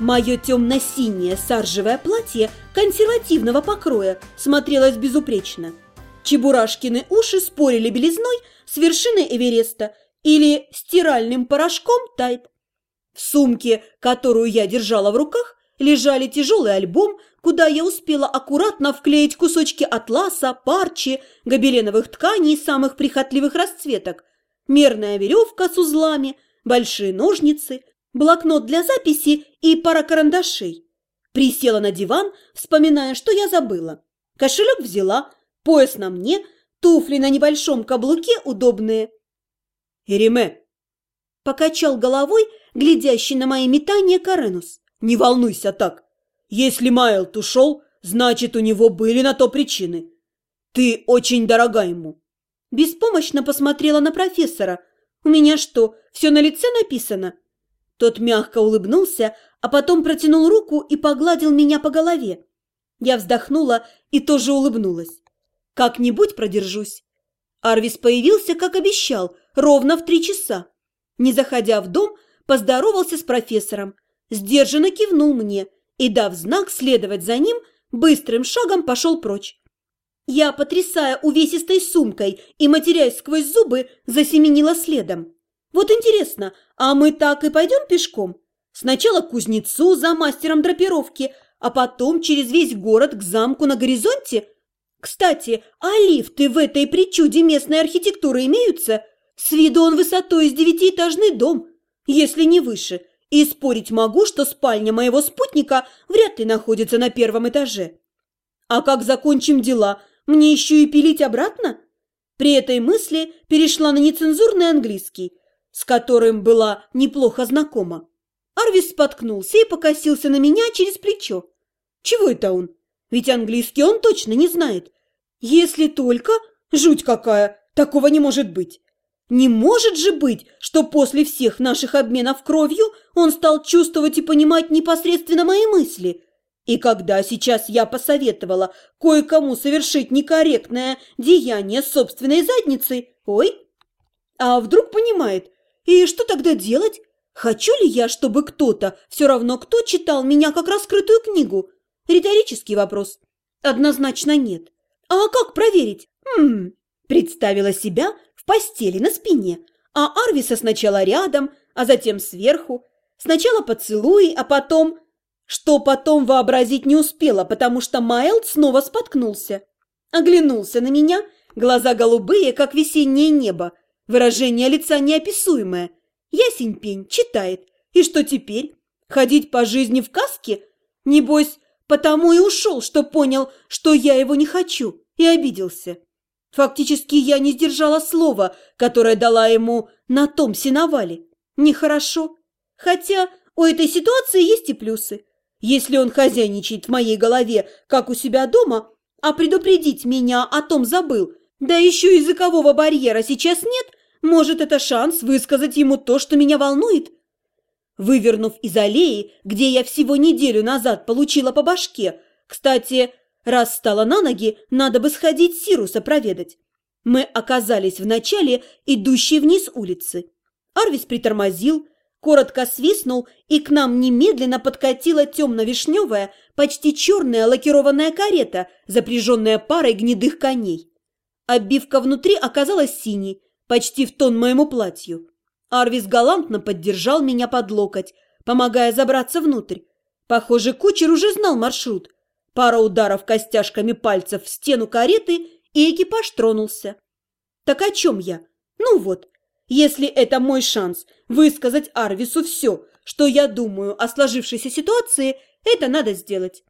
Мое темно-синее саржевое платье консервативного покроя смотрелось безупречно. Чебурашкины уши спорили белизной с вершины Эвереста или стиральным порошком Тайт. В сумке, которую я держала в руках, лежали тяжелый альбом, куда я успела аккуратно вклеить кусочки атласа, парчи, гобеленовых тканей самых прихотливых расцветок, мерная веревка с узлами, большие ножницы, блокнот для записи и пара карандашей. Присела на диван, вспоминая, что я забыла. Кошелек взяла, пояс на мне, туфли на небольшом каблуке удобные. «Эриме!» Покачал головой, глядящий на мои метания Каренус. «Не волнуйся так. Если Майлд ушел, значит, у него были на то причины. Ты очень дорога ему». Беспомощно посмотрела на профессора. «У меня что, все на лице написано?» Тот мягко улыбнулся, а потом протянул руку и погладил меня по голове. Я вздохнула и тоже улыбнулась. «Как-нибудь продержусь». Арвис появился, как обещал, ровно в три часа. Не заходя в дом, поздоровался с профессором, сдержанно кивнул мне и, дав знак следовать за ним, быстрым шагом пошел прочь. Я, потрясая увесистой сумкой и матерясь сквозь зубы, засеменила следом. Вот интересно, а мы так и пойдем пешком? Сначала к кузнецу за мастером драпировки, а потом через весь город к замку на горизонте? Кстати, а лифты в этой причуде местной архитектуры имеются? С виду он высотой с девятиэтажный дом, если не выше, и спорить могу, что спальня моего спутника вряд ли находится на первом этаже. А как закончим дела, мне еще и пилить обратно? При этой мысли перешла на нецензурный английский – с которым была неплохо знакома. Арвис споткнулся и покосился на меня через плечо. Чего это он? Ведь английский он точно не знает. Если только... Жуть какая! Такого не может быть. Не может же быть, что после всех наших обменов кровью он стал чувствовать и понимать непосредственно мои мысли. И когда сейчас я посоветовала кое-кому совершить некорректное деяние собственной задницей, ой, а вдруг понимает, и что тогда делать? Хочу ли я, чтобы кто-то, все равно кто, читал меня как раскрытую книгу? Риторический вопрос. Однозначно нет. А как проверить? Хм, представила себя в постели на спине, а Арвиса сначала рядом, а затем сверху. Сначала поцелуй, а потом... Что потом вообразить не успела, потому что Майлд снова споткнулся. Оглянулся на меня, глаза голубые, как весеннее небо, Выражение лица неописуемое. Ясень пень, читает. И что теперь? Ходить по жизни в каске? Небось, потому и ушел, что понял, что я его не хочу, и обиделся. Фактически я не сдержала слова, которое дала ему на том сеновале. Нехорошо. Хотя у этой ситуации есть и плюсы. Если он хозяйничает в моей голове, как у себя дома, а предупредить меня о том забыл, да еще языкового барьера сейчас нет – может, это шанс высказать ему то, что меня волнует? Вывернув из аллеи, где я всего неделю назад получила по башке, кстати, раз стала на ноги, надо бы сходить Сируса проведать. Мы оказались в начале идущей вниз улицы. Арвис притормозил, коротко свистнул, и к нам немедленно подкатила темно-вишневая, почти черная лакированная карета, запряженная парой гнедых коней. Обивка внутри оказалась синей, почти в тон моему платью. Арвис галантно поддержал меня под локоть, помогая забраться внутрь. Похоже, кучер уже знал маршрут. Пара ударов костяшками пальцев в стену кареты, и экипаж тронулся. Так о чем я? Ну вот, если это мой шанс высказать Арвису все, что я думаю о сложившейся ситуации, это надо сделать.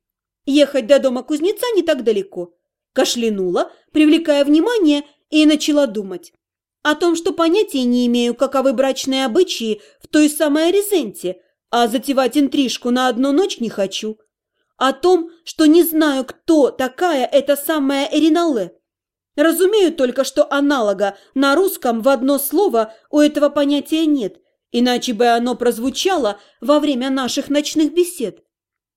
Ехать до дома кузнеца не так далеко. Кашлянула, привлекая внимание, и начала думать. О том, что понятия не имею, каковы брачные обычаи в той самой Аризенте, а затевать интрижку на одну ночь не хочу. О том, что не знаю, кто такая эта самая Эринале. Разумею только, что аналога на русском в одно слово у этого понятия нет, иначе бы оно прозвучало во время наших ночных бесед.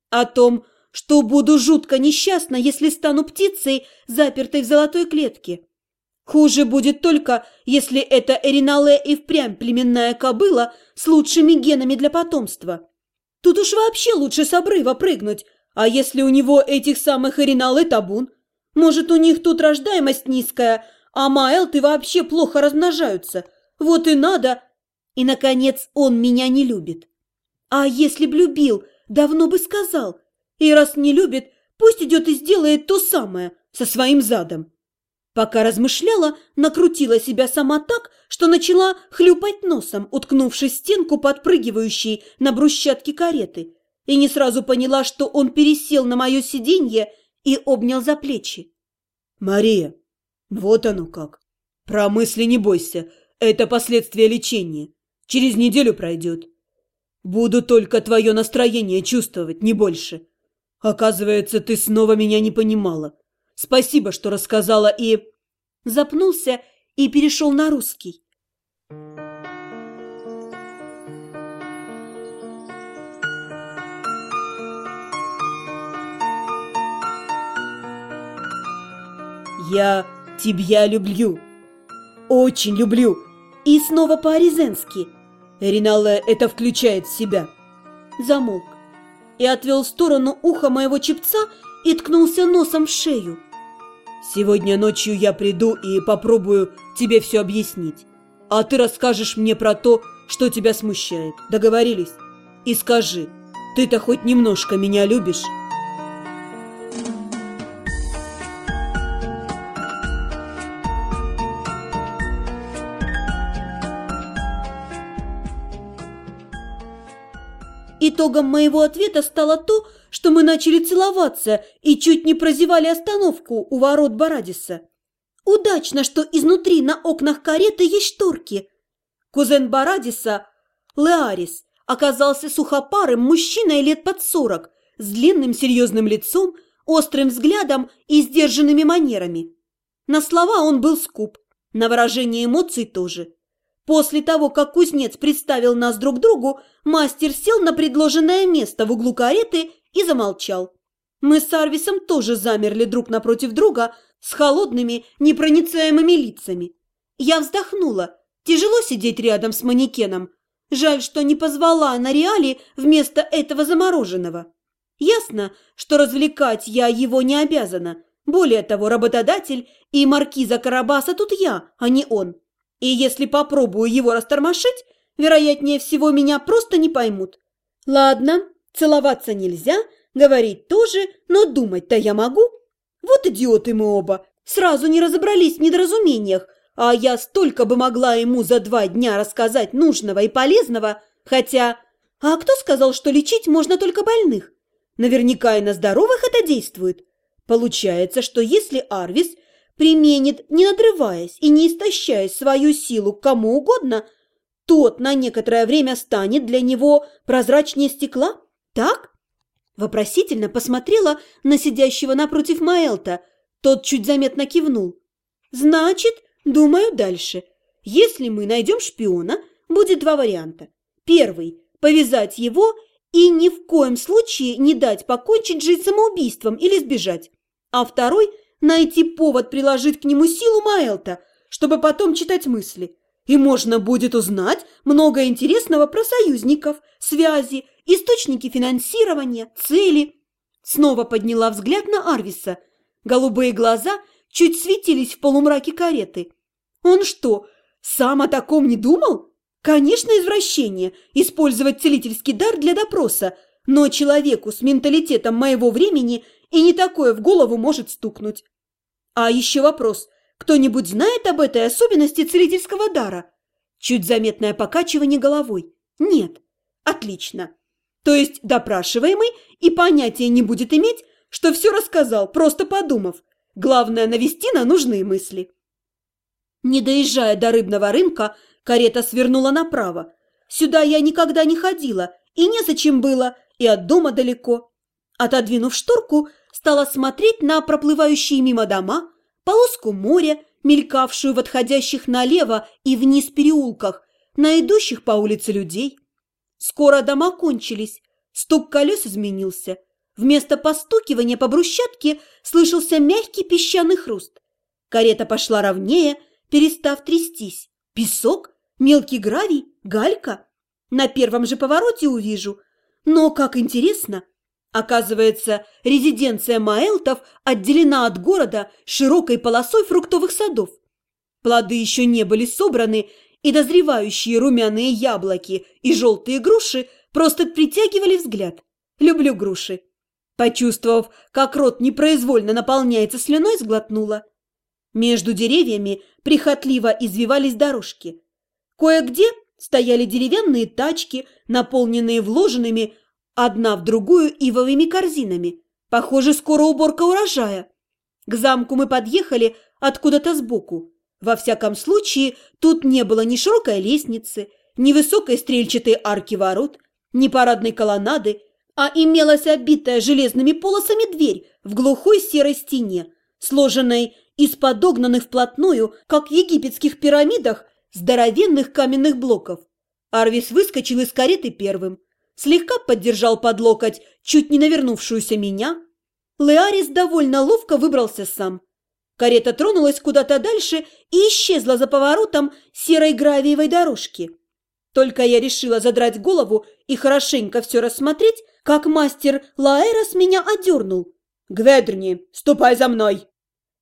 О том, что буду жутко несчастна, если стану птицей, запертой в золотой клетке. Хуже будет только, если эта Эринале и впрямь племенная кобыла с лучшими генами для потомства. Тут уж вообще лучше с обрыва прыгнуть. А если у него этих самых Иринал и табун? Может, у них тут рождаемость низкая, а Маэлты вообще плохо размножаются. Вот и надо. И, наконец, он меня не любит. А если б любил, давно бы сказал. И раз не любит, пусть идет и сделает то самое со своим задом. Пока размышляла, накрутила себя сама так, что начала хлюпать носом, уткнувшись в стенку подпрыгивающей на брусчатке кареты, и не сразу поняла, что он пересел на мое сиденье и обнял за плечи. «Мария, вот оно как. Про мысли не бойся, это последствия лечения. Через неделю пройдет. Буду только твое настроение чувствовать, не больше. Оказывается, ты снова меня не понимала. Спасибо, что рассказала и...» Запнулся и перешел на русский. «Я тебя люблю. Очень люблю. И снова по-аризенски. Ринале это включает в себя». Замолк и отвел в сторону уха моего чепца и ткнулся носом в шею. «Сегодня ночью я приду и попробую тебе все объяснить. А ты расскажешь мне про то, что тебя смущает. Договорились? И скажи, ты-то хоть немножко меня любишь?» Итогом моего ответа стало то, что мы начали целоваться и чуть не прозевали остановку у ворот Барадиса. Удачно, что изнутри на окнах кареты есть шторки. Кузен Барадиса, Леарис, оказался сухопарым мужчиной лет под сорок, с длинным серьезным лицом, острым взглядом и сдержанными манерами. На слова он был скуп, на выражение эмоций тоже. После того, как кузнец представил нас друг другу, мастер сел на предложенное место в углу кареты и замолчал. Мы с Арвисом тоже замерли друг напротив друга с холодными, непроницаемыми лицами. Я вздохнула. Тяжело сидеть рядом с манекеном. Жаль, что не позвала на Реали вместо этого замороженного. Ясно, что развлекать я его не обязана. Более того, работодатель и маркиза Карабаса тут я, а не он. И если попробую его растормошить, вероятнее всего меня просто не поймут. Ладно, целоваться нельзя, говорить тоже, но думать-то я могу. Вот идиоты мы оба, сразу не разобрались в недоразумениях, а я столько бы могла ему за два дня рассказать нужного и полезного, хотя... А кто сказал, что лечить можно только больных? Наверняка и на здоровых это действует. Получается, что если Арвис применит, не надрываясь и не истощая свою силу кому угодно, тот на некоторое время станет для него прозрачнее стекла? Так? Вопросительно посмотрела на сидящего напротив Маэлта. Тот чуть заметно кивнул. Значит, думаю дальше. Если мы найдем шпиона, будет два варианта. Первый – повязать его и ни в коем случае не дать покончить жизнь самоубийством или сбежать. А второй – найти повод приложить к нему силу Маэлта, чтобы потом читать мысли. И можно будет узнать много интересного про союзников, связи, источники финансирования, цели. Снова подняла взгляд на Арвиса. Голубые глаза чуть светились в полумраке кареты. Он что, сам о таком не думал? Конечно, извращение – использовать целительский дар для допроса, но человеку с менталитетом моего времени и не такое в голову может стукнуть. А еще вопрос. Кто-нибудь знает об этой особенности целительского дара? Чуть заметное покачивание головой. Нет. Отлично. То есть допрашиваемый и понятия не будет иметь, что все рассказал, просто подумав. Главное навести на нужные мысли. Не доезжая до рыбного рынка, карета свернула направо. Сюда я никогда не ходила, и незачем было, и от дома далеко. Отодвинув шторку, стала смотреть на проплывающие мимо дома, полоску моря, мелькавшую в отходящих налево и вниз переулках, на идущих по улице людей. Скоро дома кончились, стук колес изменился. Вместо постукивания по брусчатке слышался мягкий песчаный хруст. Карета пошла ровнее, перестав трястись. Песок, мелкий гравий, галька. На первом же повороте увижу. Но, как интересно, оказывается, резиденция Маэлтов отделена от города широкой полосой фруктовых садов. Плоды еще не были собраны, и дозревающие румяные яблоки и желтые груши просто притягивали взгляд. Люблю груши. Почувствовав, как рот непроизвольно наполняется слюной, сглотнула. Между деревьями прихотливо извивались дорожки. Кое-где стояли деревянные тачки, наполненные вложенными одна в другую ивовыми корзинами. Похоже, скоро уборка урожая. К замку мы подъехали откуда-то сбоку. Во всяком случае, тут не было ни широкой лестницы, ни высокой стрельчатой арки ворот, ни парадной колоннады, а имелась обитая железными полосами дверь в глухой серой стене, сложенной из подогнанных вплотную, как в египетских пирамидах, здоровенных каменных блоков. Арвис выскочил из кареты первым, слегка поддержал под локоть чуть не навернувшуюся меня. Леарис довольно ловко выбрался сам. Карета тронулась куда-то дальше и исчезла за поворотом серой гравиевой дорожки. Только я решила задрать голову и хорошенько все рассмотреть, как мастер Лаэрос меня одернул. «Гведрни, ступай за мной!»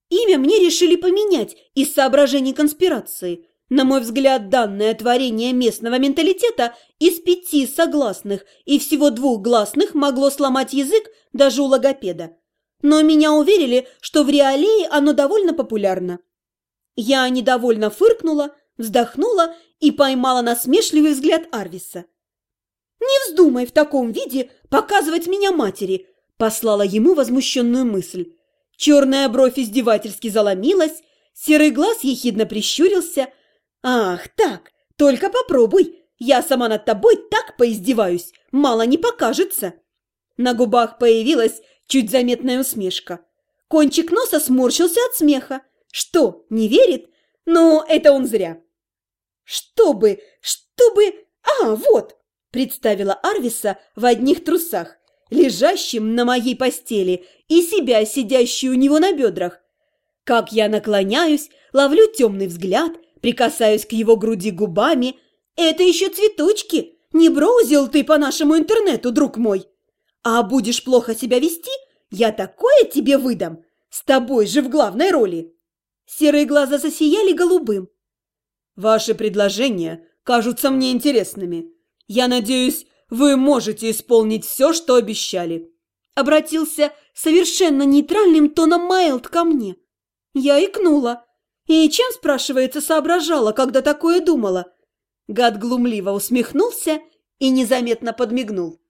Имя мне решили поменять из соображений конспирации. На мой взгляд, данное творение местного менталитета из пяти согласных и всего двух гласных могло сломать язык даже у логопеда. Но меня уверили, что в реалии оно довольно популярно. Я недовольно фыркнула, вздохнула и поймала насмешливый взгляд Арвиса. «Не вздумай в таком виде показывать меня матери», послала ему возмущенную мысль. Черная бровь издевательски заломилась, серый глаз ехидно прищурился. «Ах, так, только попробуй, я сама над тобой так поиздеваюсь, мало не покажется». На губах появилась чуть заметная усмешка. Кончик носа сморщился от смеха. Что, не верит? Но это он зря. «Чтобы, чтобы... А, вот!» Представила Арвиса в одних трусах лежащим на моей постели, и себя, сидящую у него на бедрах. Как я наклоняюсь, ловлю темный взгляд, прикасаюсь к его груди губами. Это еще цветочки. Не броузил ты по нашему интернету, друг мой. А будешь плохо себя вести, я такое тебе выдам. С тобой же в главной роли. Серые глаза засияли голубым. Ваши предложения кажутся мне интересными. Я надеюсь, вы можете исполнить все, что обещали. Обратился совершенно нейтральным тоном Майлд ко мне. Я икнула. И чем, спрашивается, соображала, когда такое думала? Гад глумливо усмехнулся и незаметно подмигнул.